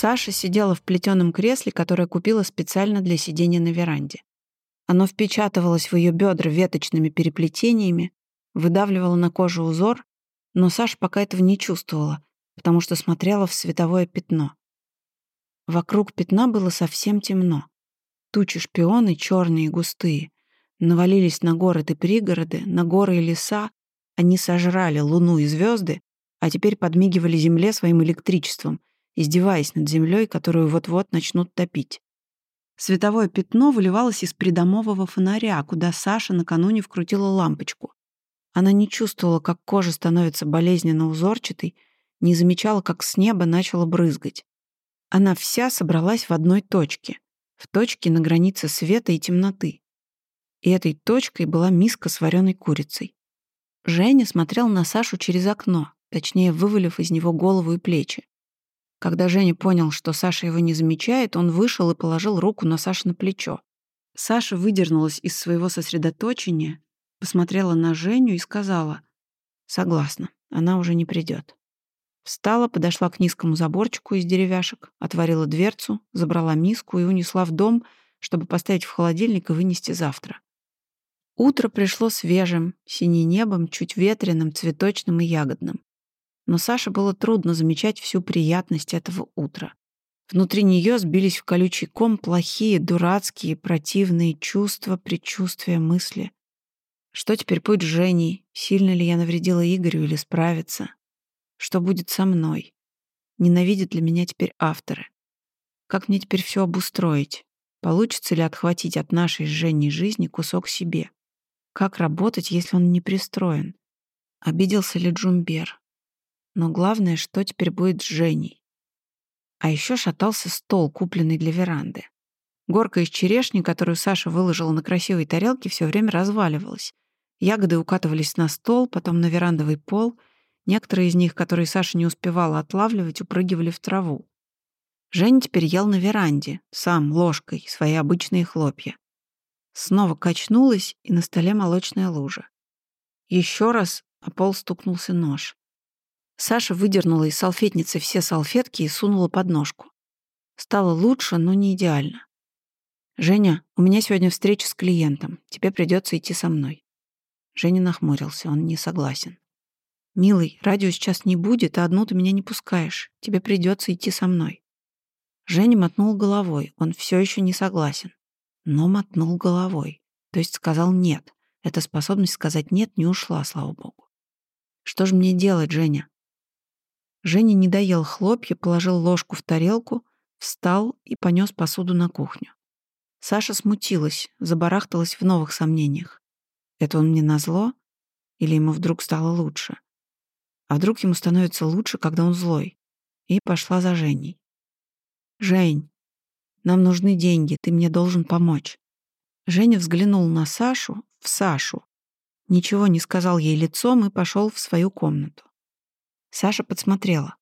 Саша сидела в плетеном кресле, которое купила специально для сидения на веранде. Оно впечатывалось в ее бедра веточными переплетениями, выдавливало на коже узор, но Саша пока этого не чувствовала, потому что смотрела в световое пятно. Вокруг пятна было совсем темно. Тучи шпионы, черные и густые, навалились на города и пригороды, на горы и леса, они сожрали луну и звезды, а теперь подмигивали земле своим электричеством, издеваясь над землей, которую вот-вот начнут топить. Световое пятно выливалось из придомового фонаря, куда Саша накануне вкрутила лампочку. Она не чувствовала, как кожа становится болезненно узорчатой, не замечала, как с неба начало брызгать. Она вся собралась в одной точке, в точке на границе света и темноты. И этой точкой была миска с вареной курицей. Женя смотрел на Сашу через окно, точнее, вывалив из него голову и плечи. Когда Женя понял, что Саша его не замечает, он вышел и положил руку на Сашу на плечо. Саша выдернулась из своего сосредоточения, посмотрела на Женю и сказала «Согласна, она уже не придет. Встала, подошла к низкому заборчику из деревяшек, отворила дверцу, забрала миску и унесла в дом, чтобы поставить в холодильник и вынести завтра. Утро пришло свежим, синим небом, чуть ветреным, цветочным и ягодным. Но Саше было трудно замечать всю приятность этого утра. Внутри нее сбились в колючий ком плохие, дурацкие, противные чувства, предчувствия, мысли. Что теперь будет с Женей? Сильно ли я навредила Игорю или справиться? Что будет со мной? Ненавидят ли меня теперь авторы? Как мне теперь все обустроить? Получится ли отхватить от нашей с Женей жизни кусок себе? Как работать, если он не пристроен? Обиделся ли Джумбер? Но главное, что теперь будет с Женей? А еще шатался стол, купленный для веранды. Горка из черешни, которую Саша выложила на красивой тарелке, все время разваливалась. Ягоды укатывались на стол, потом на верандовый пол — Некоторые из них, которые Саша не успевала отлавливать, упрыгивали в траву. Женя теперь ел на веранде, сам, ложкой, свои обычные хлопья. Снова качнулась, и на столе молочная лужа. Еще раз о пол стукнулся нож. Саша выдернула из салфетницы все салфетки и сунула под ножку. Стало лучше, но не идеально. «Женя, у меня сегодня встреча с клиентом. Тебе придется идти со мной». Женя нахмурился, он не согласен. «Милый, радио сейчас не будет, а одну ты меня не пускаешь. Тебе придется идти со мной». Женя мотнул головой, он все еще не согласен. Но мотнул головой, то есть сказал «нет». Эта способность сказать «нет» не ушла, слава богу. «Что же мне делать, Женя?» Женя не доел хлопья, положил ложку в тарелку, встал и понес посуду на кухню. Саша смутилась, забарахталась в новых сомнениях. Это он мне назло? Или ему вдруг стало лучше? А вдруг ему становится лучше, когда он злой? И пошла за Женей. «Жень, нам нужны деньги, ты мне должен помочь». Женя взглянул на Сашу, в Сашу. Ничего не сказал ей лицом и пошел в свою комнату. Саша подсмотрела.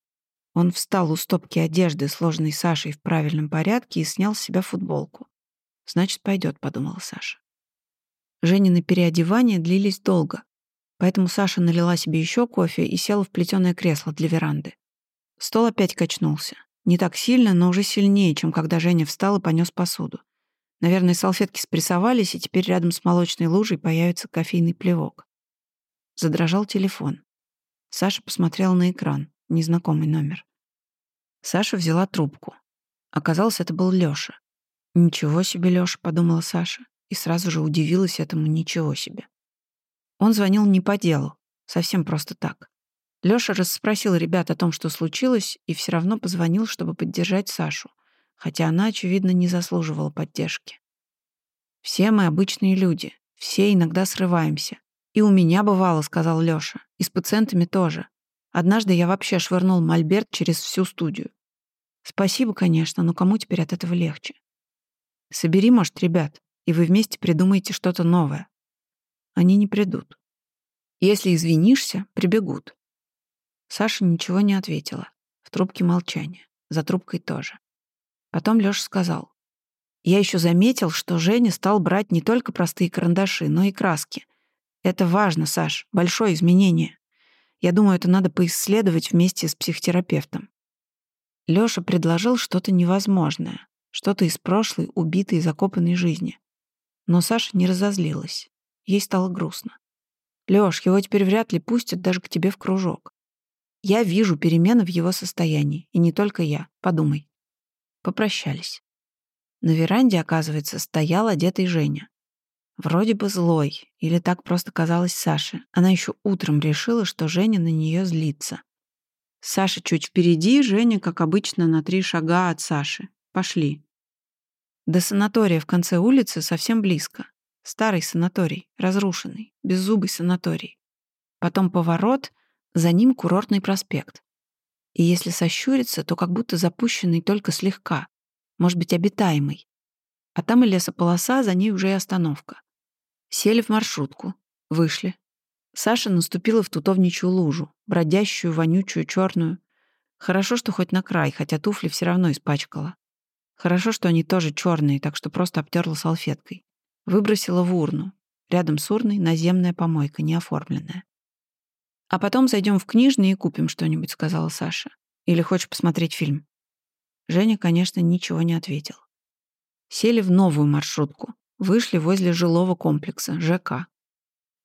Он встал у стопки одежды, сложенной Сашей в правильном порядке, и снял с себя футболку. «Значит, пойдет», — подумала Саша. Женины переодевания длились долго. Поэтому Саша налила себе еще кофе и села в плетеное кресло для веранды. Стол опять качнулся. Не так сильно, но уже сильнее, чем когда Женя встал и понес посуду. Наверное, салфетки спрессовались, и теперь рядом с молочной лужей появится кофейный плевок. Задрожал телефон. Саша посмотрела на экран. Незнакомый номер. Саша взяла трубку. Оказалось, это был Лёша. «Ничего себе, Лёша», — подумала Саша, и сразу же удивилась этому «ничего себе». Он звонил не по делу, совсем просто так. Лёша расспросил ребят о том, что случилось, и все равно позвонил, чтобы поддержать Сашу, хотя она, очевидно, не заслуживала поддержки. «Все мы обычные люди, все иногда срываемся. И у меня бывало», — сказал Лёша, — «и с пациентами тоже. Однажды я вообще швырнул мольберт через всю студию. Спасибо, конечно, но кому теперь от этого легче? Собери, может, ребят, и вы вместе придумаете что-то новое. Они не придут. Если извинишься, прибегут. Саша ничего не ответила. В трубке молчание. За трубкой тоже. Потом Лёша сказал. Я еще заметил, что Женя стал брать не только простые карандаши, но и краски. Это важно, Саш, большое изменение. Я думаю, это надо поисследовать вместе с психотерапевтом. Лёша предложил что-то невозможное, что-то из прошлой, убитой и закопанной жизни. Но Саша не разозлилась. Ей стало грустно. «Лёш, его теперь вряд ли пустят даже к тебе в кружок. Я вижу перемены в его состоянии, и не только я. Подумай». Попрощались. На веранде, оказывается, стоял одетый Женя. Вроде бы злой, или так просто казалось Саше. Она еще утром решила, что Женя на нее злится. Саша чуть впереди, Женя, как обычно, на три шага от Саши. Пошли. До санатория в конце улицы совсем близко. Старый санаторий, разрушенный, беззубый санаторий. Потом поворот, за ним курортный проспект. И если сощуриться, то как будто запущенный только слегка, может быть, обитаемый. А там и лесополоса, за ней уже и остановка. Сели в маршрутку, вышли. Саша наступила в тутовничью лужу, бродящую, вонючую, черную. Хорошо, что хоть на край, хотя туфли все равно испачкала. Хорошо, что они тоже черные, так что просто обтерла салфеткой. Выбросила в урну. Рядом с урной наземная помойка, не оформленная. «А потом зайдем в книжный и купим что-нибудь», — сказала Саша. «Или хочешь посмотреть фильм?» Женя, конечно, ничего не ответил. Сели в новую маршрутку. Вышли возле жилого комплекса, ЖК.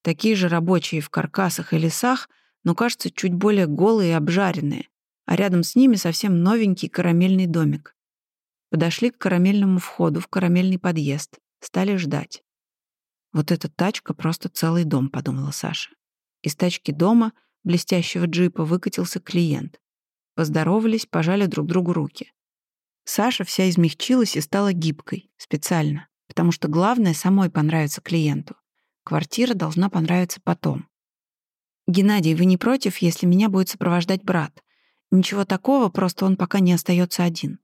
Такие же рабочие в каркасах и лесах, но, кажется, чуть более голые и обжаренные, а рядом с ними совсем новенький карамельный домик. Подошли к карамельному входу в карамельный подъезд, стали ждать. «Вот эта тачка просто целый дом», — подумала Саша. Из тачки дома, блестящего джипа, выкатился клиент. Поздоровались, пожали друг другу руки. Саша вся измягчилась и стала гибкой, специально, потому что главное самой понравится клиенту. Квартира должна понравиться потом. «Геннадий, вы не против, если меня будет сопровождать брат? Ничего такого, просто он пока не остается один».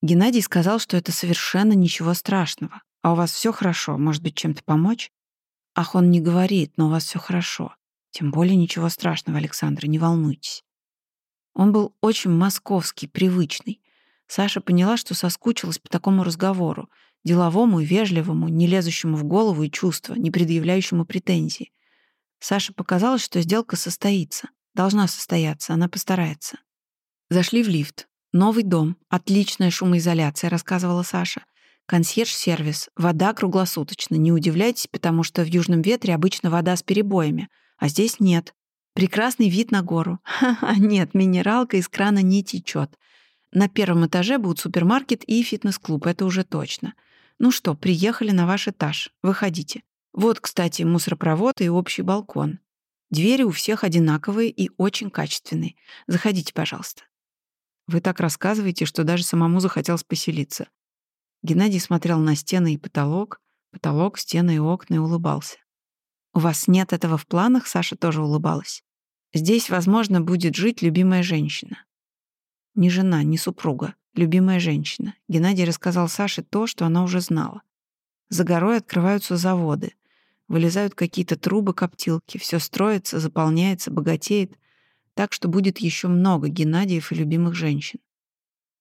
Геннадий сказал, что это совершенно ничего страшного. А у вас все хорошо, может быть, чем-то помочь? Ах, он не говорит, но у вас все хорошо. Тем более ничего страшного, Александра, не волнуйтесь. Он был очень московский, привычный. Саша поняла, что соскучилась по такому разговору, деловому и вежливому, не лезущему в голову и чувства, не предъявляющему претензий. Саше показалось, что сделка состоится. Должна состояться, она постарается. Зашли в лифт. Новый дом, отличная шумоизоляция, рассказывала Саша. Консьерж-сервис, вода круглосуточно. Не удивляйтесь, потому что в Южном ветре обычно вода с перебоями, а здесь нет. Прекрасный вид на гору. Ха-ха, нет, минералка из крана не течет. На первом этаже будут супермаркет и фитнес-клуб, это уже точно. Ну что, приехали на ваш этаж. Выходите. Вот, кстати, мусоропровод и общий балкон. Двери у всех одинаковые и очень качественные. Заходите, пожалуйста. Вы так рассказываете, что даже самому захотелось поселиться. Геннадий смотрел на стены и потолок, потолок, стены и окна и улыбался. «У вас нет этого в планах?» Саша тоже улыбалась. «Здесь, возможно, будет жить любимая женщина». Не жена, не супруга любимая женщина. Геннадий рассказал Саше то, что она уже знала. За горой открываются заводы. Вылезают какие-то трубы-коптилки. Все строится, заполняется, богатеет. Так что будет еще много Геннадиев и любимых женщин.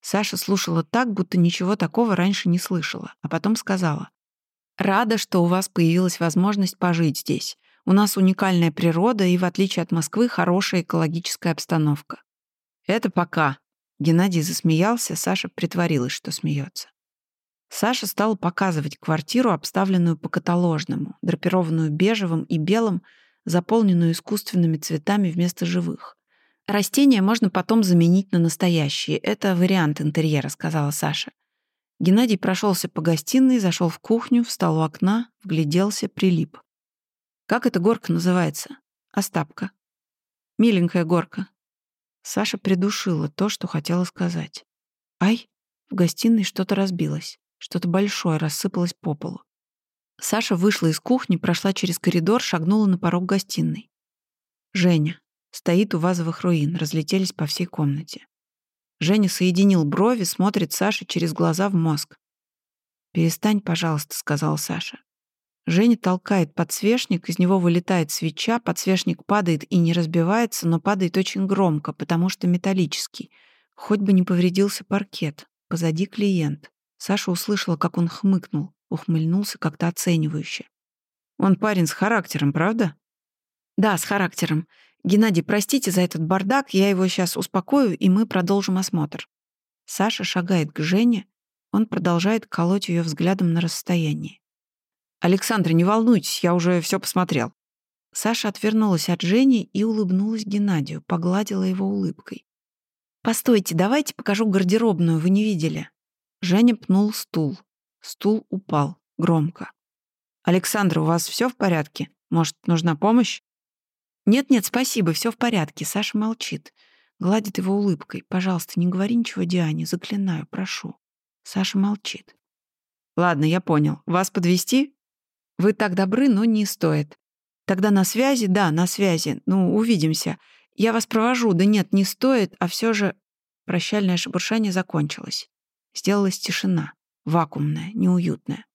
Саша слушала так, будто ничего такого раньше не слышала, а потом сказала. «Рада, что у вас появилась возможность пожить здесь. У нас уникальная природа и, в отличие от Москвы, хорошая экологическая обстановка». «Это пока», Геннадий засмеялся, Саша притворилась, что смеется. Саша стал показывать квартиру, обставленную по-каталожному, драпированную бежевым и белым, заполненную искусственными цветами вместо живых. «Растения можно потом заменить на настоящие. Это вариант интерьера», — сказала Саша. Геннадий прошелся по гостиной, зашел в кухню, встал у окна, вгляделся, прилип. «Как эта горка называется?» «Остапка». «Миленькая горка. Саша придушила то, что хотела сказать. «Ай!» В гостиной что-то разбилось. Что-то большое рассыпалось по полу. Саша вышла из кухни, прошла через коридор, шагнула на порог гостиной. Женя. Стоит у вазовых руин, разлетелись по всей комнате. Женя соединил брови, смотрит Саше через глаза в мозг. «Перестань, пожалуйста», — сказал Саша. Женя толкает подсвечник, из него вылетает свеча, подсвечник падает и не разбивается, но падает очень громко, потому что металлический. Хоть бы не повредился паркет. Позади клиент. Саша услышала, как он хмыкнул, ухмыльнулся как-то оценивающе. «Он парень с характером, правда?» «Да, с характером. Геннадий, простите за этот бардак, я его сейчас успокою, и мы продолжим осмотр». Саша шагает к Жене, он продолжает колоть ее взглядом на расстоянии. «Александр, не волнуйтесь, я уже все посмотрел». Саша отвернулась от Жени и улыбнулась Геннадию, погладила его улыбкой. «Постойте, давайте покажу гардеробную, вы не видели?» Женя пнул стул. Стул упал. Громко. «Александр, у вас все в порядке? Может, нужна помощь?» «Нет-нет, спасибо, все в порядке». Саша молчит. Гладит его улыбкой. «Пожалуйста, не говори ничего Диане, заклинаю, прошу». Саша молчит. «Ладно, я понял. Вас подвести? «Вы так добры, но не стоит. Тогда на связи? Да, на связи. Ну, увидимся. Я вас провожу. Да нет, не стоит, а все же...» Прощальное шебуршание закончилось. Сделалась тишина. Вакуумная, неуютная.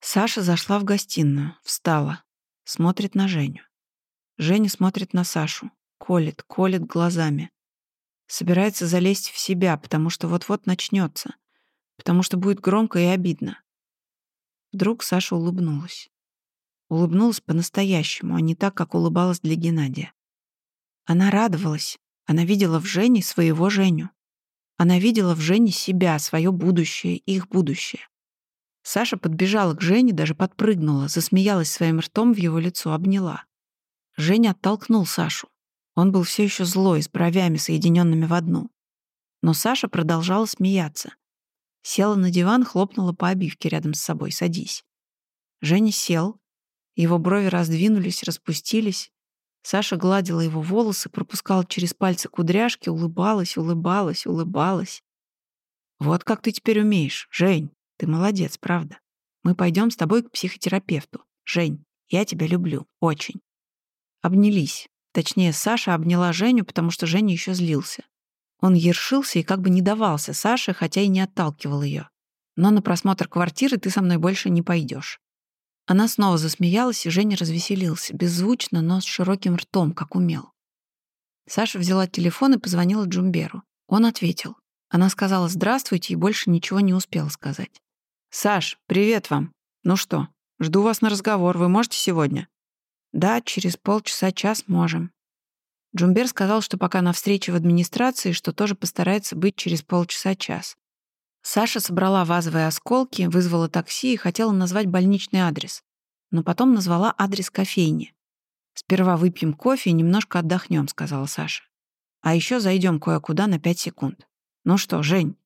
Саша зашла в гостиную, встала, смотрит на Женю. Женя смотрит на Сашу, колет, колет глазами. Собирается залезть в себя, потому что вот-вот начнется, потому что будет громко и обидно. Вдруг Саша улыбнулась. Улыбнулась по-настоящему, а не так, как улыбалась для Геннадия. Она радовалась. Она видела в Жене своего Женю. Она видела в Жене себя, свое будущее, их будущее. Саша подбежала к Жене, даже подпрыгнула, засмеялась своим ртом в его лицо, обняла. Женя оттолкнул Сашу. Он был все еще злой, с бровями, соединенными в одну. Но Саша продолжала смеяться. Села на диван, хлопнула по обивке рядом с собой. «Садись». Женя сел. Его брови раздвинулись, распустились. Саша гладила его волосы, пропускала через пальцы кудряшки, улыбалась, улыбалась, улыбалась. «Вот как ты теперь умеешь, Жень!» Ты молодец, правда. Мы пойдем с тобой к психотерапевту. Жень, я тебя люблю. Очень. Обнялись. Точнее, Саша обняла Женю, потому что Женя еще злился. Он ершился и как бы не давался Саше, хотя и не отталкивал ее. Но на просмотр квартиры ты со мной больше не пойдешь. Она снова засмеялась, и Женя развеселился, беззвучно, но с широким ртом, как умел. Саша взяла телефон и позвонила Джумберу. Он ответил. Она сказала «здравствуйте» и больше ничего не успела сказать. «Саш, привет вам. Ну что, жду вас на разговор. Вы можете сегодня?» «Да, через полчаса-час можем». Джумбер сказал, что пока на встрече в администрации, что тоже постарается быть через полчаса-час. Саша собрала вазовые осколки, вызвала такси и хотела назвать больничный адрес. Но потом назвала адрес кофейни. «Сперва выпьем кофе и немножко отдохнем», — сказала Саша. «А еще зайдем кое-куда на пять секунд». «Ну что, Жень,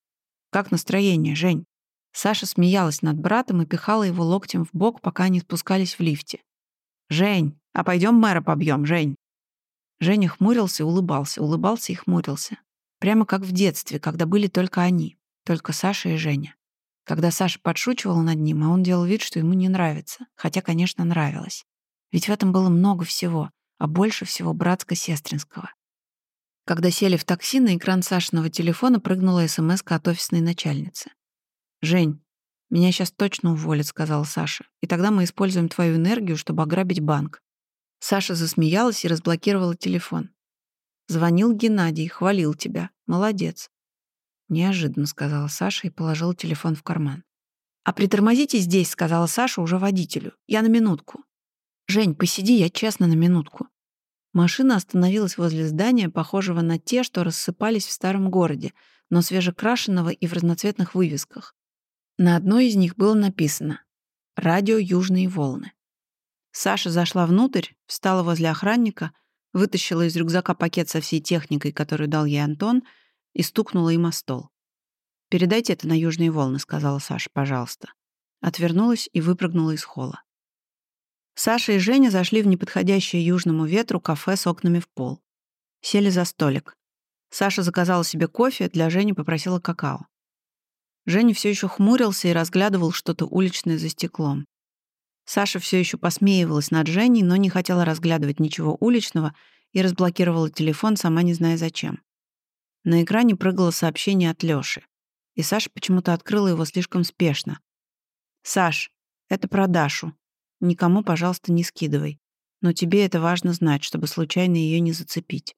как настроение, Жень?» Саша смеялась над братом и пихала его локтем в бок, пока они спускались в лифте. «Жень, а пойдем мэра побьем, Жень?» Женя хмурился улыбался, улыбался и хмурился. Прямо как в детстве, когда были только они, только Саша и Женя. Когда Саша подшучивал над ним, а он делал вид, что ему не нравится. Хотя, конечно, нравилось. Ведь в этом было много всего, а больше всего братско-сестринского. Когда сели в такси, на экран Сашиного телефона прыгнула смс от офисной начальницы. «Жень, меня сейчас точно уволят», — сказала Саша. «И тогда мы используем твою энергию, чтобы ограбить банк». Саша засмеялась и разблокировала телефон. «Звонил Геннадий, хвалил тебя. Молодец». «Неожиданно», — сказала Саша и положила телефон в карман. «А притормозите здесь», — сказала Саша уже водителю. «Я на минутку». «Жень, посиди, я честно на минутку». Машина остановилась возле здания, похожего на те, что рассыпались в старом городе, но свежекрашенного и в разноцветных вывесках. На одной из них было написано «Радио Южные волны». Саша зашла внутрь, встала возле охранника, вытащила из рюкзака пакет со всей техникой, которую дал ей Антон, и стукнула им о стол. «Передайте это на Южные волны», — сказала Саша, — «пожалуйста». Отвернулась и выпрыгнула из холла. Саша и Женя зашли в неподходящее южному ветру кафе с окнами в пол. Сели за столик. Саша заказала себе кофе, для Жени попросила какао. Женя все еще хмурился и разглядывал что-то уличное за стеклом. Саша все еще посмеивалась над Женей, но не хотела разглядывать ничего уличного и разблокировала телефон, сама не зная зачем. На экране прыгало сообщение от Лёши. И Саша почему-то открыла его слишком спешно. «Саш, это про Дашу. Никому, пожалуйста, не скидывай. Но тебе это важно знать, чтобы случайно ее не зацепить».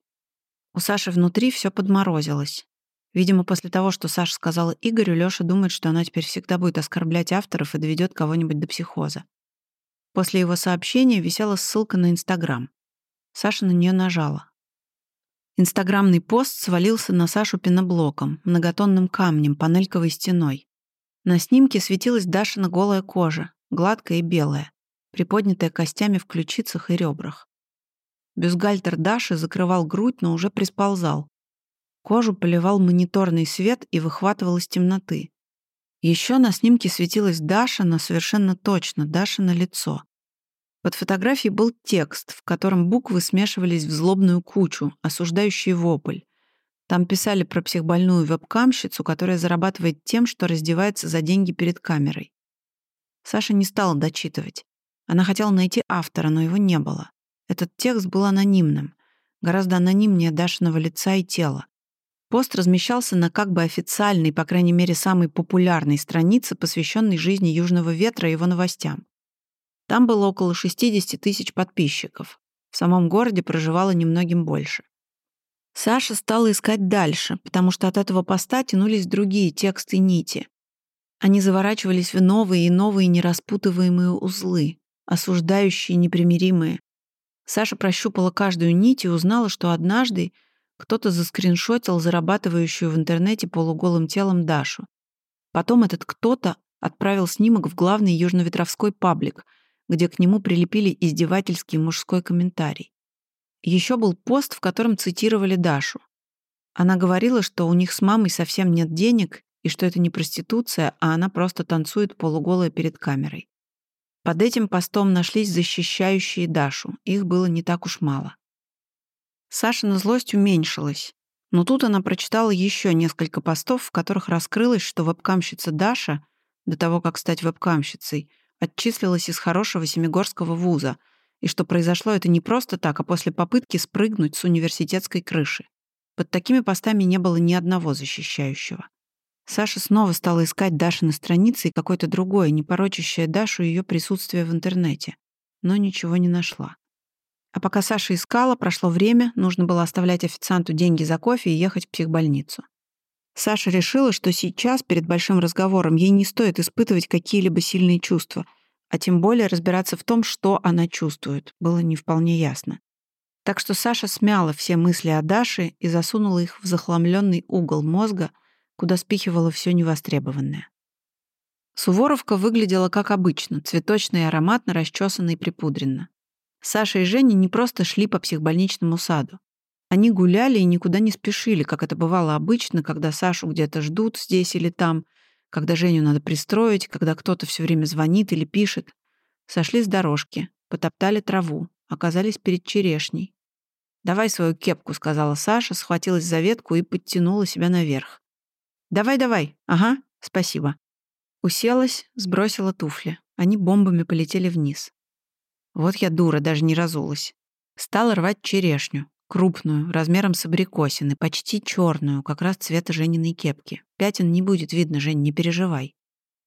У Саши внутри все подморозилось. Видимо, после того, что Саша сказала Игорю, Лёша думает, что она теперь всегда будет оскорблять авторов и доведет кого-нибудь до психоза. После его сообщения висела ссылка на Инстаграм. Саша на нее нажала. Инстаграмный пост свалился на Сашу пеноблоком, многотонным камнем, панельковой стеной. На снимке светилась Дашина голая кожа, гладкая и белая, приподнятая костями в ключицах и ребрах. Бюстгальтер Даши закрывал грудь, но уже присползал. Кожу поливал мониторный свет и выхватывал из темноты. Еще на снимке светилась Даша, но совершенно точно Даша на лицо. Под фотографией был текст, в котором буквы смешивались в злобную кучу, осуждающий вопль. Там писали про психбольную вебкамщицу, которая зарабатывает тем, что раздевается за деньги перед камерой. Саша не стала дочитывать. Она хотела найти автора, но его не было. Этот текст был анонимным, гораздо анонимнее Дашиного лица и тела. Пост размещался на как бы официальной, по крайней мере, самой популярной странице, посвященной жизни Южного ветра и его новостям. Там было около 60 тысяч подписчиков. В самом городе проживало немногим больше. Саша стала искать дальше, потому что от этого поста тянулись другие тексты нити. Они заворачивались в новые и новые нераспутываемые узлы, осуждающие, непримиримые. Саша прощупала каждую нить и узнала, что однажды кто-то заскриншотил зарабатывающую в интернете полуголым телом Дашу. Потом этот кто-то отправил снимок в главный южноветровской паблик — где к нему прилепили издевательский мужской комментарий. Еще был пост, в котором цитировали Дашу. Она говорила, что у них с мамой совсем нет денег и что это не проституция, а она просто танцует полуголая перед камерой. Под этим постом нашлись защищающие Дашу. Их было не так уж мало. Сашина злость уменьшилась. Но тут она прочитала еще несколько постов, в которых раскрылось, что вебкамщица Даша, до того, как стать вебкамщицей, отчислилась из хорошего Семигорского вуза, и что произошло это не просто так, а после попытки спрыгнуть с университетской крыши. Под такими постами не было ни одного защищающего. Саша снова стала искать Даши на странице и какое-то другое, не порочащее Дашу ее присутствие в интернете, но ничего не нашла. А пока Саша искала, прошло время, нужно было оставлять официанту деньги за кофе и ехать в психбольницу. Саша решила, что сейчас, перед большим разговором, ей не стоит испытывать какие-либо сильные чувства, а тем более разбираться в том, что она чувствует, было не вполне ясно. Так что Саша смяла все мысли о Даше и засунула их в захламленный угол мозга, куда спихивала все невостребованное. Суворовка выглядела как обычно, цветочно и ароматно расчесанно и припудренно. Саша и Женя не просто шли по психбольничному саду. Они гуляли и никуда не спешили, как это бывало обычно, когда Сашу где-то ждут здесь или там, когда Женю надо пристроить, когда кто-то все время звонит или пишет. Сошли с дорожки, потоптали траву, оказались перед черешней. «Давай свою кепку», — сказала Саша, схватилась за ветку и подтянула себя наверх. «Давай, давай. Ага, спасибо». Уселась, сбросила туфли. Они бомбами полетели вниз. Вот я дура, даже не разулась. Стала рвать черешню. Крупную, размером с абрикосины, почти черную, как раз цвета Жениной кепки. Пятен не будет видно, Жень, не переживай.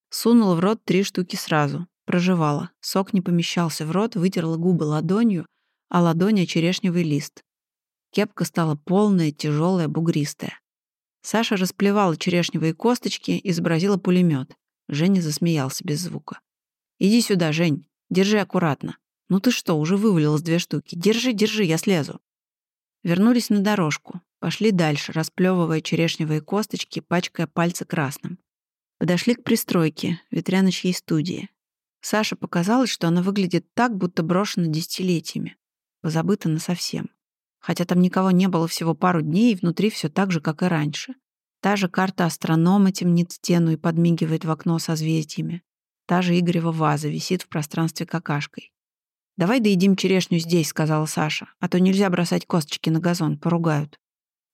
Сунула в рот три штуки сразу. Прожевала. Сок не помещался в рот, вытерла губы ладонью, а ладонь — черешневый лист. Кепка стала полная, тяжелая, бугристая. Саша расплевала черешневые косточки, изобразила пулемет. Женя засмеялся без звука. «Иди сюда, Жень. Держи аккуратно. Ну ты что, уже вывалилась две штуки. Держи, держи, я слезу». Вернулись на дорожку, пошли дальше, расплевывая черешневые косточки, пачкая пальцы красным. Подошли к пристройке, ветряночьей студии. Саше показалось, что она выглядит так, будто брошена десятилетиями. Позабыта насовсем. Хотя там никого не было всего пару дней, и внутри все так же, как и раньше. Та же карта астронома темнит стену и подмигивает в окно созвездиями. Та же Игорева ваза висит в пространстве какашкой. «Давай доедим черешню здесь», — сказала Саша, «а то нельзя бросать косточки на газон, поругают».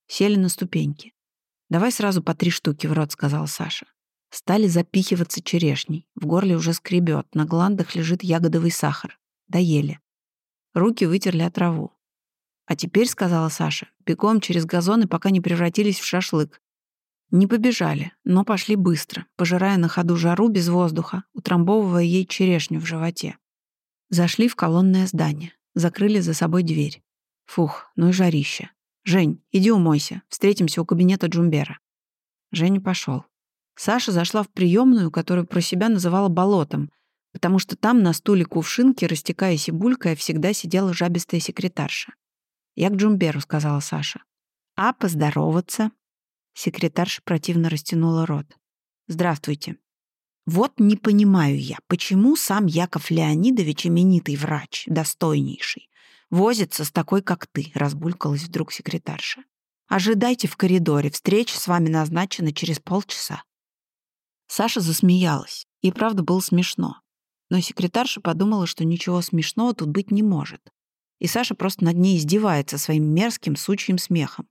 Сели на ступеньки. «Давай сразу по три штуки в рот», — сказала Саша. Стали запихиваться черешней. В горле уже скребет, на гландах лежит ягодовый сахар. Доели. Руки вытерли от траву. «А теперь», — сказала Саша, — «бегом через газоны, пока не превратились в шашлык». Не побежали, но пошли быстро, пожирая на ходу жару без воздуха, утрамбовывая ей черешню в животе. Зашли в колонное здание. Закрыли за собой дверь. Фух, ну и жарище. «Жень, иди умойся. Встретимся у кабинета Джумбера». Женя пошел. Саша зашла в приемную, которую про себя называла болотом, потому что там на стуле кувшинки, растекаясь и булькая, всегда сидела жабистая секретарша. «Я к Джумберу», — сказала Саша. А поздороваться? Секретарша противно растянула рот. Здравствуйте. Вот не понимаю я, почему сам Яков Леонидович, именитый врач, достойнейший, возится с такой, как ты, разбулькалась вдруг секретарша. Ожидайте в коридоре, встреча с вами назначена через полчаса. Саша засмеялась. И правда было смешно. Но секретарша подумала, что ничего смешного тут быть не может. И Саша просто над ней издевается своим мерзким сучьим смехом.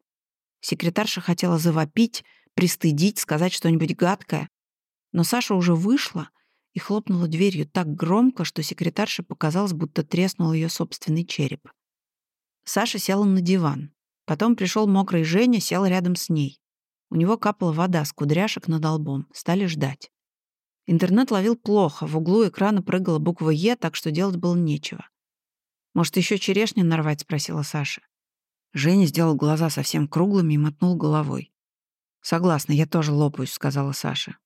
Секретарша хотела завопить, пристыдить, сказать что-нибудь гадкое. Но Саша уже вышла и хлопнула дверью так громко, что секретарше показалось, будто треснул ее собственный череп. Саша села на диван. Потом пришел мокрый Женя, сел рядом с ней. У него капала вода с кудряшек над лбом. Стали ждать. Интернет ловил плохо, в углу экрана прыгала буква «Е», так что делать было нечего. «Может, еще черешню нарвать?» — спросила Саша. Женя сделал глаза совсем круглыми и мотнул головой. «Согласна, я тоже лопаюсь», — сказала Саша.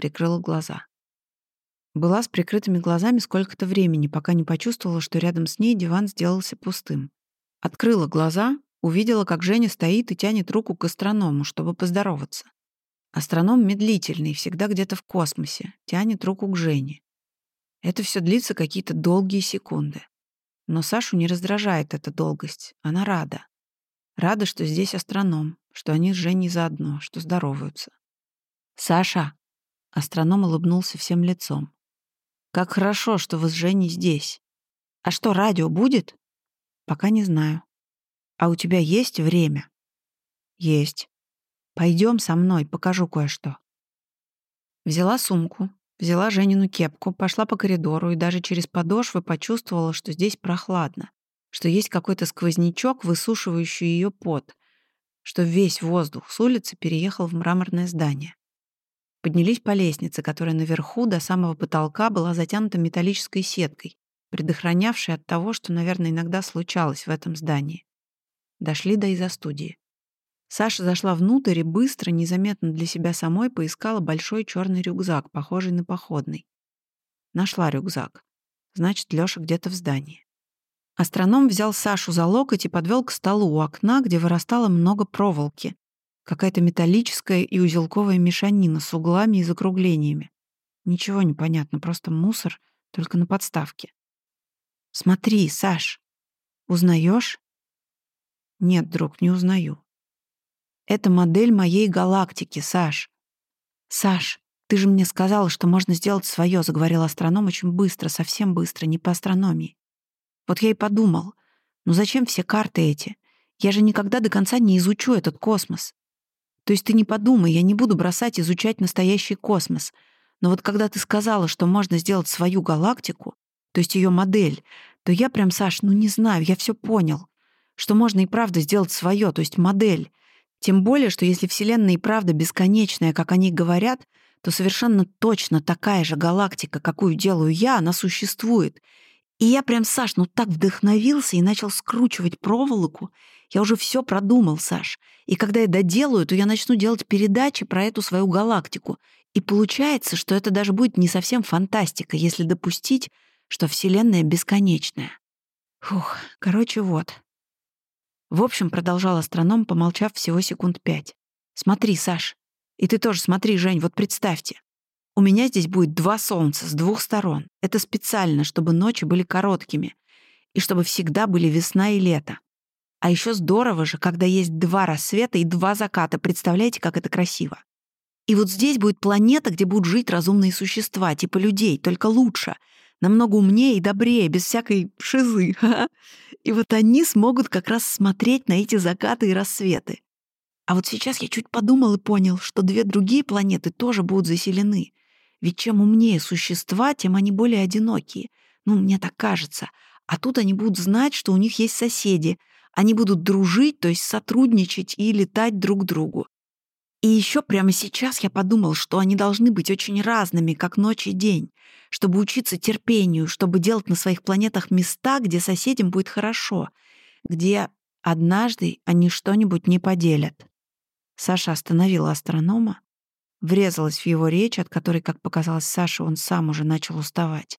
Прикрыла глаза. Была с прикрытыми глазами сколько-то времени, пока не почувствовала, что рядом с ней диван сделался пустым. Открыла глаза, увидела, как Женя стоит и тянет руку к астроному, чтобы поздороваться. Астроном медлительный, всегда где-то в космосе, тянет руку к Жене. Это все длится какие-то долгие секунды. Но Сашу не раздражает эта долгость. Она рада. Рада, что здесь астроном, что они с Женей заодно, что здороваются. «Саша!» — астроном улыбнулся всем лицом. «Как хорошо, что вы с Женей здесь. А что, радио будет?» «Пока не знаю. А у тебя есть время?» «Есть. Пойдем со мной, покажу кое-что». Взяла сумку, Взяла Женину кепку, пошла по коридору и даже через подошвы почувствовала, что здесь прохладно, что есть какой-то сквознячок, высушивающий ее пот, что весь воздух с улицы переехал в мраморное здание. Поднялись по лестнице, которая наверху до самого потолка была затянута металлической сеткой, предохранявшей от того, что, наверное, иногда случалось в этом здании. Дошли до изо-студии. Саша зашла внутрь и быстро, незаметно для себя самой, поискала большой черный рюкзак, похожий на походный. Нашла рюкзак. Значит, Лёша где-то в здании. Астроном взял Сашу за локоть и подвел к столу у окна, где вырастало много проволоки. Какая-то металлическая и узелковая мешанина с углами и закруглениями. Ничего не понятно, просто мусор, только на подставке. «Смотри, Саш, узнаешь? «Нет, друг, не узнаю. Это модель моей галактики, Саш. Саш, ты же мне сказала, что можно сделать свое, заговорил астроном очень быстро, совсем быстро, не по астрономии. Вот я и подумал, ну зачем все карты эти? Я же никогда до конца не изучу этот космос. То есть ты не подумай, я не буду бросать изучать настоящий космос. Но вот когда ты сказала, что можно сделать свою галактику, то есть ее модель, то я прям, Саш, ну не знаю, я все понял, что можно и правда сделать свое, то есть модель. Тем более, что если Вселенная и правда бесконечная, как они говорят, то совершенно точно такая же галактика, какую делаю я, она существует. И я прям, Саш, ну так вдохновился и начал скручивать проволоку. Я уже все продумал, Саш. И когда я доделаю, то я начну делать передачи про эту свою галактику. И получается, что это даже будет не совсем фантастика, если допустить, что Вселенная бесконечная. Фух, короче, вот. В общем, продолжал астроном, помолчав всего секунд пять. «Смотри, Саш. И ты тоже смотри, Жень, вот представьте. У меня здесь будет два солнца с двух сторон. Это специально, чтобы ночи были короткими. И чтобы всегда были весна и лето. А еще здорово же, когда есть два рассвета и два заката. Представляете, как это красиво? И вот здесь будет планета, где будут жить разумные существа, типа людей, только лучше — намного умнее и добрее, без всякой шизы. И вот они смогут как раз смотреть на эти закаты и рассветы. А вот сейчас я чуть подумал и понял, что две другие планеты тоже будут заселены. Ведь чем умнее существа, тем они более одинокие. Ну, мне так кажется. А тут они будут знать, что у них есть соседи. Они будут дружить, то есть сотрудничать и летать друг к другу. И еще прямо сейчас я подумал, что они должны быть очень разными, как ночь и день, чтобы учиться терпению, чтобы делать на своих планетах места, где соседям будет хорошо, где однажды они что-нибудь не поделят. Саша остановила астронома, врезалась в его речь, от которой, как показалось Саше, он сам уже начал уставать.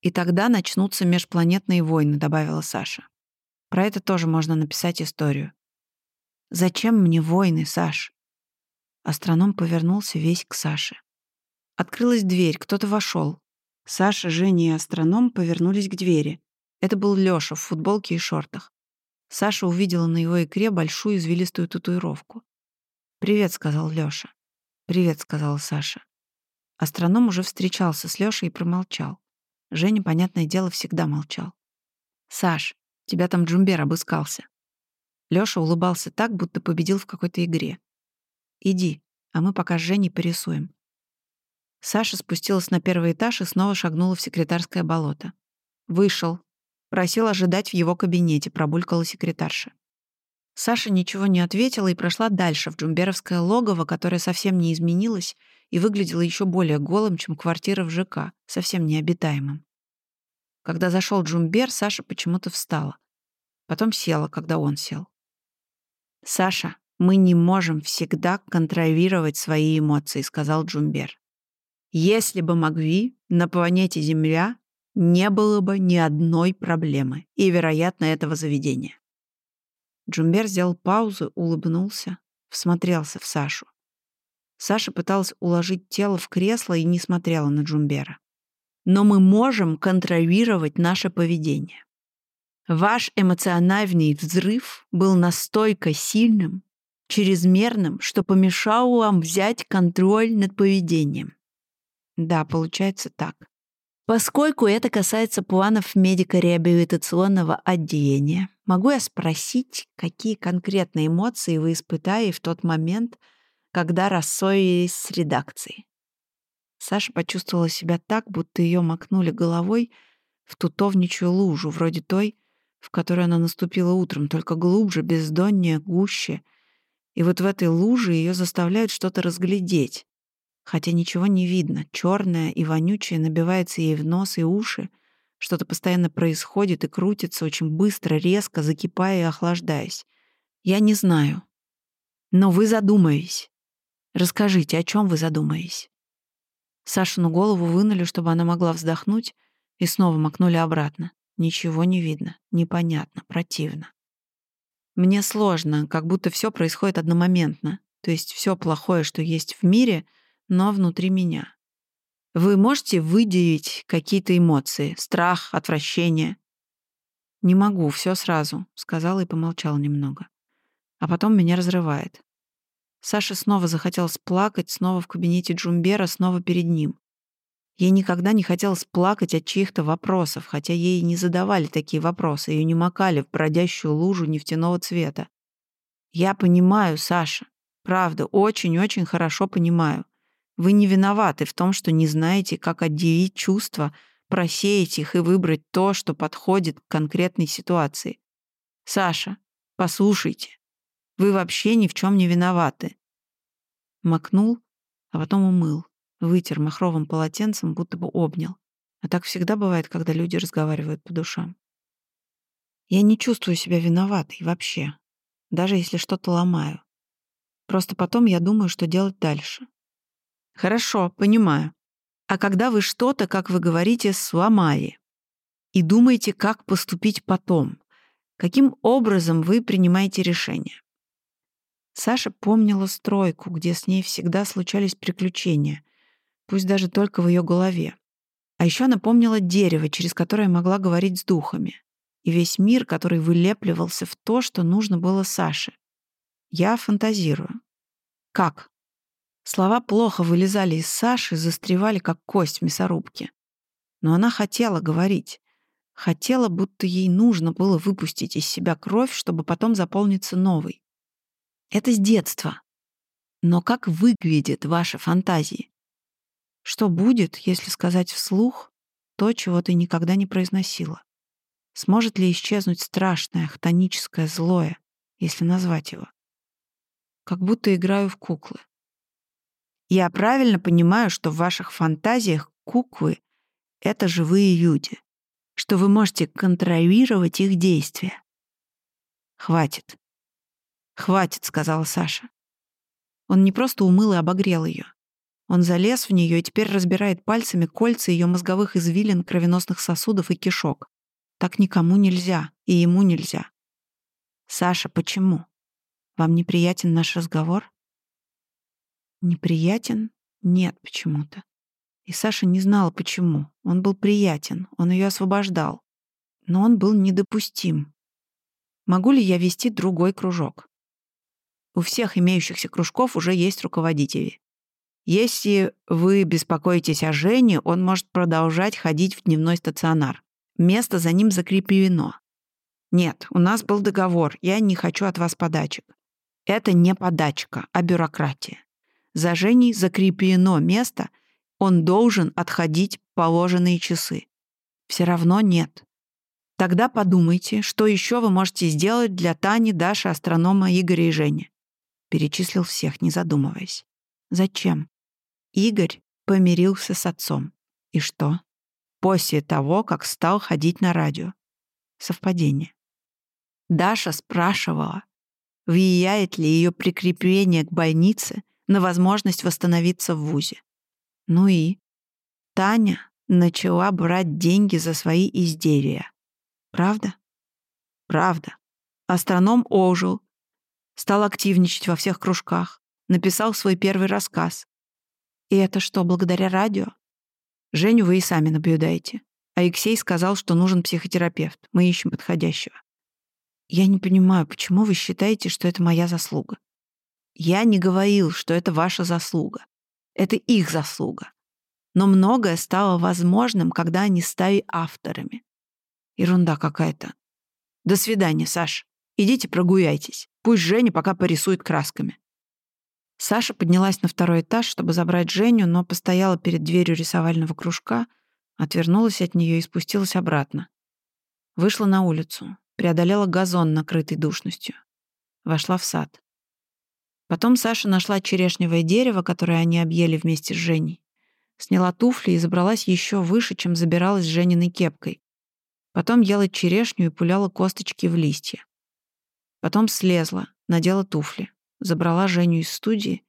«И тогда начнутся межпланетные войны», — добавила Саша. «Про это тоже можно написать историю. Зачем мне войны, Саш? Астроном повернулся весь к Саше. Открылась дверь, кто-то вошел. Саша, Женя и астроном повернулись к двери. Это был Лёша в футболке и шортах. Саша увидела на его икре большую извилистую татуировку. «Привет», — сказал Лёша. «Привет», — сказала Саша. Астроном уже встречался с Лёшей и промолчал. Женя, понятное дело, всегда молчал. «Саш, тебя там Джумбер обыскался». Лёша улыбался так, будто победил в какой-то игре. «Иди, а мы пока с Женей порисуем». Саша спустилась на первый этаж и снова шагнула в секретарское болото. «Вышел. Просил ожидать в его кабинете», — пробулькала секретарша. Саша ничего не ответила и прошла дальше, в джумберовское логово, которое совсем не изменилось и выглядело еще более голым, чем квартира в ЖК, совсем необитаемым. Когда зашел Джумбер, Саша почему-то встала. Потом села, когда он сел. «Саша, мы не можем всегда контролировать свои эмоции», — сказал Джумбер. «Если бы могли, на планете Земля не было бы ни одной проблемы и, вероятно, этого заведения». Джумбер сделал паузу, улыбнулся, всмотрелся в Сашу. Саша пыталась уложить тело в кресло и не смотрела на Джумбера. «Но мы можем контролировать наше поведение. Ваш эмоциональный взрыв был настолько сильным, чрезмерным, что помешал вам взять контроль над поведением. Да, получается так. Поскольку это касается планов медико-реабилитационного отделения, могу я спросить, какие конкретные эмоции вы испытали в тот момент, когда рассорились с редакцией? Саша почувствовала себя так, будто ее макнули головой в тутовничью лужу, вроде той, в которой она наступила утром, только глубже, бездоннее, гуще. И вот в этой луже ее заставляют что-то разглядеть. Хотя ничего не видно, черное и вонючее набивается ей в нос и уши. Что-то постоянно происходит и крутится очень быстро, резко, закипая и охлаждаясь. Я не знаю. Но вы задумаетесь. Расскажите, о чем вы задумаетесь? Сашину голову вынули, чтобы она могла вздохнуть, и снова макнули обратно. Ничего не видно, непонятно, противно. Мне сложно, как будто все происходит одномоментно, то есть все плохое, что есть в мире, но внутри меня. Вы можете выделить какие-то эмоции, страх, отвращение? Не могу, все сразу, сказала и помолчала немного. А потом меня разрывает. Саша снова захотелось плакать, снова в кабинете Джумбера, снова перед ним. Ей никогда не хотелось плакать от чьих-то вопросов, хотя ей не задавали такие вопросы, ее не макали в бродящую лужу нефтяного цвета. «Я понимаю, Саша. Правда, очень-очень хорошо понимаю. Вы не виноваты в том, что не знаете, как отделить чувства, просеять их и выбрать то, что подходит к конкретной ситуации. Саша, послушайте, вы вообще ни в чем не виноваты». Макнул, а потом умыл. Вытер махровым полотенцем, будто бы обнял. А так всегда бывает, когда люди разговаривают по душам. Я не чувствую себя виноватой вообще, даже если что-то ломаю. Просто потом я думаю, что делать дальше. Хорошо, понимаю. А когда вы что-то, как вы говорите, сломали, и думаете, как поступить потом, каким образом вы принимаете решение? Саша помнила стройку, где с ней всегда случались приключения, пусть даже только в ее голове. А еще она помнила дерево, через которое могла говорить с духами, и весь мир, который вылепливался в то, что нужно было Саше. Я фантазирую. Как? Слова плохо вылезали из Саши, застревали, как кость в мясорубке. Но она хотела говорить. Хотела, будто ей нужно было выпустить из себя кровь, чтобы потом заполниться новой. Это с детства. Но как выглядят ваши фантазии? Что будет, если сказать вслух то, чего ты никогда не произносила? Сможет ли исчезнуть страшное, хтоническое злое, если назвать его? Как будто играю в куклы. Я правильно понимаю, что в ваших фантазиях куклы — это живые люди, что вы можете контролировать их действия. «Хватит. Хватит», — сказала Саша. Он не просто умыл и обогрел ее. Он залез в нее и теперь разбирает пальцами кольца ее мозговых извилин, кровеносных сосудов и кишок. Так никому нельзя, и ему нельзя. Саша, почему? Вам неприятен наш разговор? Неприятен? Нет, почему-то. И Саша не знала, почему. Он был приятен, он ее освобождал. Но он был недопустим. Могу ли я вести другой кружок? У всех имеющихся кружков уже есть руководители. Если вы беспокоитесь о Жене, он может продолжать ходить в дневной стационар. Место за ним закреплено. Нет, у нас был договор, я не хочу от вас подачек. Это не подачка, а бюрократия. За Женей закреплено место, он должен отходить положенные часы. Все равно нет. Тогда подумайте, что еще вы можете сделать для Тани, Даши, астронома Игоря и Жени. Перечислил всех, не задумываясь. Зачем? Игорь помирился с отцом. И что? После того, как стал ходить на радио. Совпадение. Даша спрашивала, влияет ли ее прикрепление к больнице на возможность восстановиться в ВУЗе. Ну и? Таня начала брать деньги за свои изделия. Правда? Правда. Астроном ожил, стал активничать во всех кружках, написал свой первый рассказ. И это что, благодаря радио? Женю вы и сами наблюдаете. Алексей сказал, что нужен психотерапевт. Мы ищем подходящего. Я не понимаю, почему вы считаете, что это моя заслуга? Я не говорил, что это ваша заслуга. Это их заслуга. Но многое стало возможным, когда они стали авторами. Ерунда какая-то. До свидания, Саш. Идите прогуляйтесь. Пусть Женя пока порисует красками. Саша поднялась на второй этаж, чтобы забрать Женю, но постояла перед дверью рисовального кружка, отвернулась от нее и спустилась обратно. Вышла на улицу, преодолела газон, накрытый душностью. Вошла в сад. Потом Саша нашла черешневое дерево, которое они объели вместе с Женей. Сняла туфли и забралась еще выше, чем забиралась с Жениной кепкой. Потом ела черешню и пуляла косточки в листья. Потом слезла, надела туфли забрала Женю из студии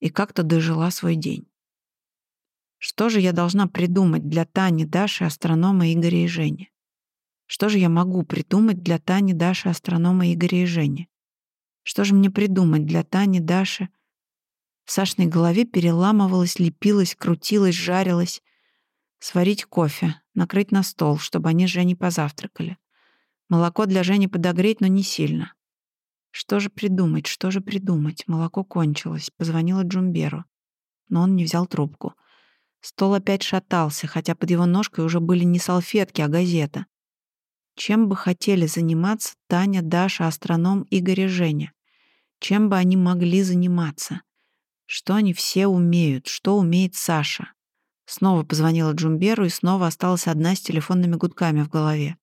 и как-то дожила свой день. Что же я должна придумать для Тани, Даши, астронома Игоря и Жени? Что же я могу придумать для Тани, Даши, астронома Игоря и Жени? Что же мне придумать для Тани, Даши? В Сашной голове переламывалась, лепилась, крутилась, жарилась. Сварить кофе, накрыть на стол, чтобы они с Женей позавтракали. Молоко для Жени подогреть, но не сильно. Что же придумать, что же придумать? Молоко кончилось. Позвонила Джумберу. Но он не взял трубку. Стол опять шатался, хотя под его ножкой уже были не салфетки, а газета. Чем бы хотели заниматься Таня, Даша, астроном, Игорь и Женя? Чем бы они могли заниматься? Что они все умеют? Что умеет Саша? Снова позвонила Джумберу и снова осталась одна с телефонными гудками в голове.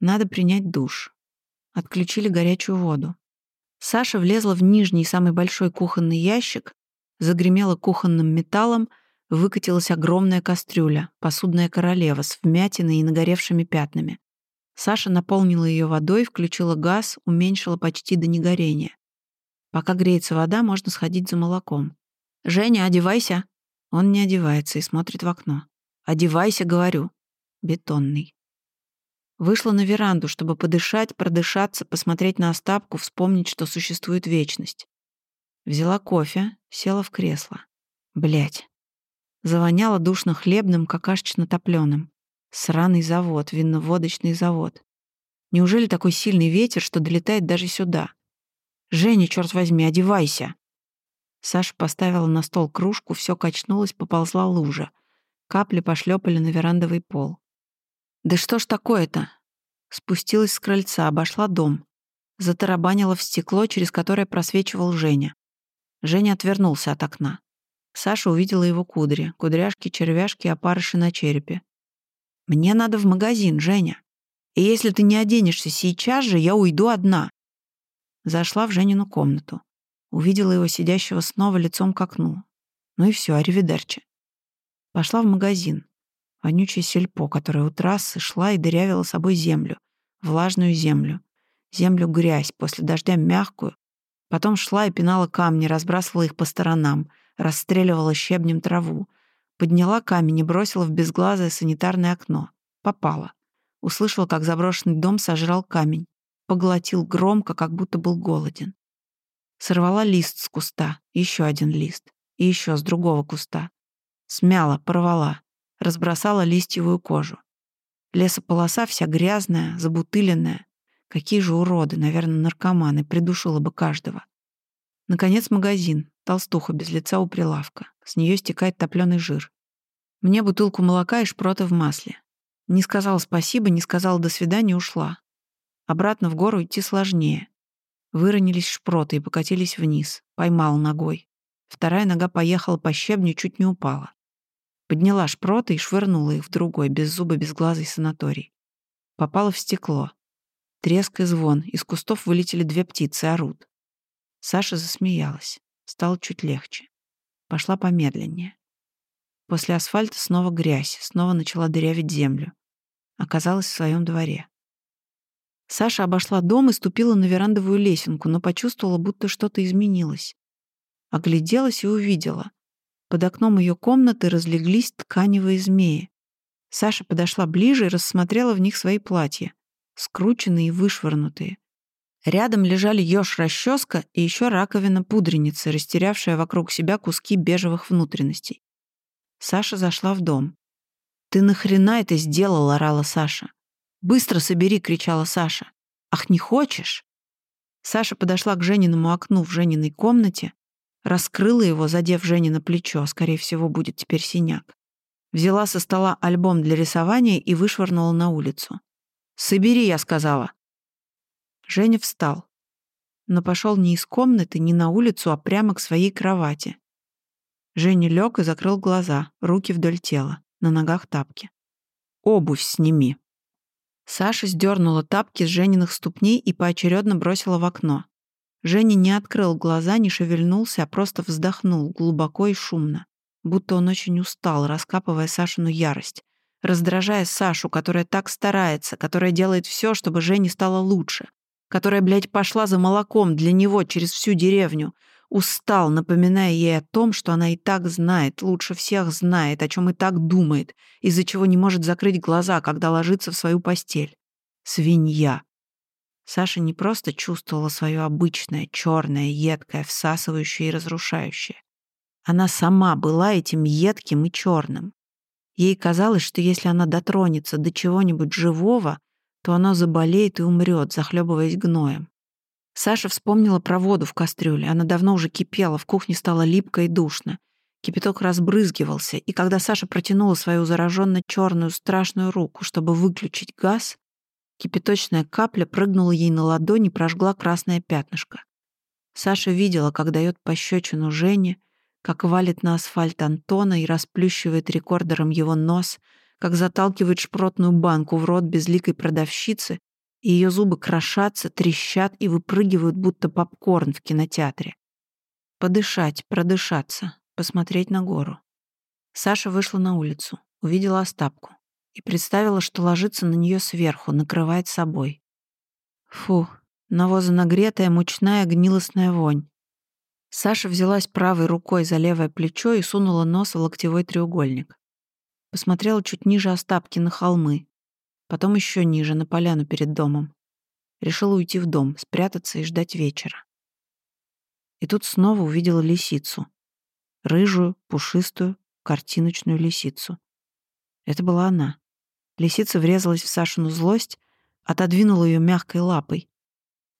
Надо принять душ. Отключили горячую воду. Саша влезла в нижний самый большой кухонный ящик, загремела кухонным металлом, выкатилась огромная кастрюля, посудная королева с вмятиной и нагоревшими пятнами. Саша наполнила ее водой, включила газ, уменьшила почти до негорения. Пока греется вода, можно сходить за молоком. «Женя, одевайся!» Он не одевается и смотрит в окно. «Одевайся, говорю!» Бетонный. Вышла на веранду, чтобы подышать, продышаться, посмотреть на Остапку, вспомнить, что существует вечность. Взяла кофе, села в кресло. Блять. Завоняло душно хлебным, какашечно топлёным. Сраный завод, винноводочный завод. Неужели такой сильный ветер, что долетает даже сюда? «Женя, черт возьми, одевайся!» Саша поставила на стол кружку, все качнулось, поползла лужа. Капли пошлепали на верандовый пол. Да что ж такое-то? Спустилась с крыльца, обошла дом. Затарабанила в стекло, через которое просвечивал Женя. Женя отвернулся от окна. Саша увидела его кудри, кудряшки, червяшки, опарыши на черепе. «Мне надо в магазин, Женя. И если ты не оденешься сейчас же, я уйду одна». Зашла в Женину комнату. Увидела его сидящего снова лицом к окну. Ну и все, аривидерчи. Пошла в магазин. Вонючее сельпо, которое у трассы шла и дырявила собой землю, влажную землю. Землю-грязь, после дождя мягкую. Потом шла и пинала камни, разбрасывала их по сторонам, расстреливала щебнем траву. Подняла камень и бросила в безглазое санитарное окно. Попала. Услышала, как заброшенный дом сожрал камень. Поглотил громко, как будто был голоден. Сорвала лист с куста, еще один лист, и еще с другого куста. Смяла, порвала, разбросала листьевую кожу. Лесополоса вся грязная, забутыленная. Какие же уроды, наверное, наркоманы, придушила бы каждого. Наконец магазин, толстуха без лица у прилавка. С нее стекает топленый жир. Мне бутылку молока и шпроты в масле. Не сказала спасибо, не сказала до свидания, ушла. Обратно в гору идти сложнее. Выронились шпроты и покатились вниз. Поймал ногой. Вторая нога поехала по щебню, чуть не упала. Подняла шпроты и швырнула их в другой, без зуба, безглазый санаторий. Попала в стекло. Треск и звон. Из кустов вылетели две птицы, орут. Саша засмеялась. Стало чуть легче. Пошла помедленнее. После асфальта снова грязь, снова начала дырявить землю. Оказалась в своем дворе. Саша обошла дом и ступила на верандовую лесенку, но почувствовала, будто что-то изменилось. Огляделась и увидела. Под окном ее комнаты разлеглись тканевые змеи. Саша подошла ближе и рассмотрела в них свои платья, скрученные и вышвырнутые. Рядом лежали ёж-расческа и еще раковина пудреницы, растерявшая вокруг себя куски бежевых внутренностей. Саша зашла в дом. «Ты нахрена это сделал?» — орала Саша. «Быстро собери!» — кричала Саша. «Ах, не хочешь?» Саша подошла к Жениному окну в Жениной комнате, раскрыла его, задев Жене на плечо, скорее всего, будет теперь синяк. Взяла со стола альбом для рисования и вышвырнула на улицу. «Собери!» — я сказала. Женя встал, но пошел не из комнаты, не на улицу, а прямо к своей кровати. Женя лег и закрыл глаза, руки вдоль тела, на ногах тапки. «Обувь сними». Саша сдернула тапки с Жениных ступней и поочередно бросила в окно. Женя не открыл глаза, не шевельнулся, а просто вздохнул глубоко и шумно, будто он очень устал, раскапывая Сашину ярость, раздражая Сашу, которая так старается, которая делает все, чтобы Жене стало лучше, которая, блядь, пошла за молоком для него через всю деревню, Устал, напоминая ей о том, что она и так знает, лучше всех знает, о чем и так думает, из-за чего не может закрыть глаза, когда ложится в свою постель. Свинья. Саша не просто чувствовала свое обычное, черное, едкое, всасывающее и разрушающее. Она сама была этим едким и черным. Ей казалось, что если она дотронется до чего-нибудь живого, то оно заболеет и умрет, захлебываясь гноем. Саша вспомнила про воду в кастрюле. Она давно уже кипела, в кухне стало липко и душно. Кипяток разбрызгивался, и когда Саша протянула свою зараженно черную страшную руку, чтобы выключить газ, кипяточная капля прыгнула ей на ладонь и прожгла красное пятнышко. Саша видела, как дает пощечину Жене, как валит на асфальт Антона и расплющивает рекордером его нос, как заталкивает шпротную банку в рот безликой продавщицы, и ее зубы крошатся, трещат и выпрыгивают, будто попкорн в кинотеатре. Подышать, продышаться, посмотреть на гору. Саша вышла на улицу, увидела Остапку и представила, что ложится на нее сверху, накрывает собой. Фу, навозонагретая, мучная, гнилостная вонь. Саша взялась правой рукой за левое плечо и сунула нос в локтевой треугольник. Посмотрела чуть ниже Остапки на холмы, потом еще ниже, на поляну перед домом. Решила уйти в дом, спрятаться и ждать вечера. И тут снова увидела лисицу. Рыжую, пушистую, картиночную лисицу. Это была она. Лисица врезалась в Сашину злость, отодвинула ее мягкой лапой.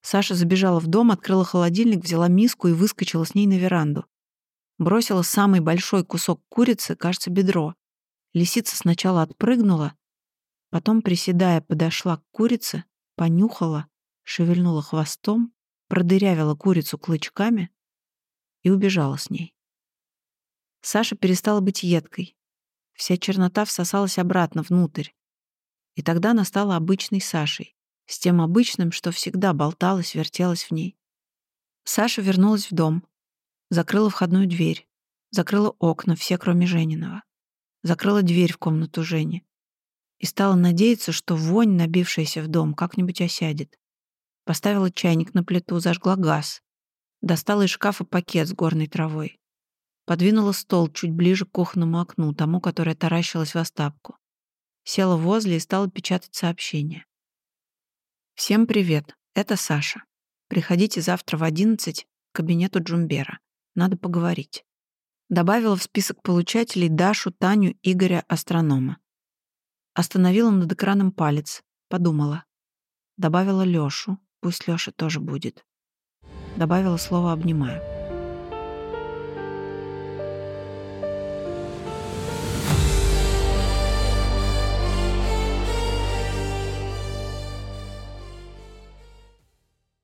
Саша забежала в дом, открыла холодильник, взяла миску и выскочила с ней на веранду. Бросила самый большой кусок курицы, кажется, бедро. Лисица сначала отпрыгнула, Потом, приседая, подошла к курице, понюхала, шевельнула хвостом, продырявила курицу клычками и убежала с ней. Саша перестала быть едкой. Вся чернота всосалась обратно внутрь. И тогда она стала обычной Сашей, с тем обычным, что всегда болталось, вертелось в ней. Саша вернулась в дом, закрыла входную дверь, закрыла окна, все кроме Жениного, закрыла дверь в комнату Жени, и стала надеяться, что вонь, набившаяся в дом, как-нибудь осядет. Поставила чайник на плиту, зажгла газ. Достала из шкафа пакет с горной травой. Подвинула стол чуть ближе к кухонному окну, тому, которое таращилось в остапку. Села возле и стала печатать сообщение. «Всем привет, это Саша. Приходите завтра в 11 к кабинету Джумбера. Надо поговорить. Добавила в список получателей Дашу, Таню, Игоря, астронома. Остановила над экраном палец. Подумала. Добавила Лёшу. Пусть Лёша тоже будет. Добавила слово «обнимаю».